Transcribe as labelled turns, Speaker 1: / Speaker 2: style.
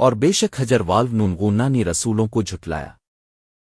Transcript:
Speaker 1: اور بے شک حجر والو نونگونا نے رسولوں کو جھٹلایا۔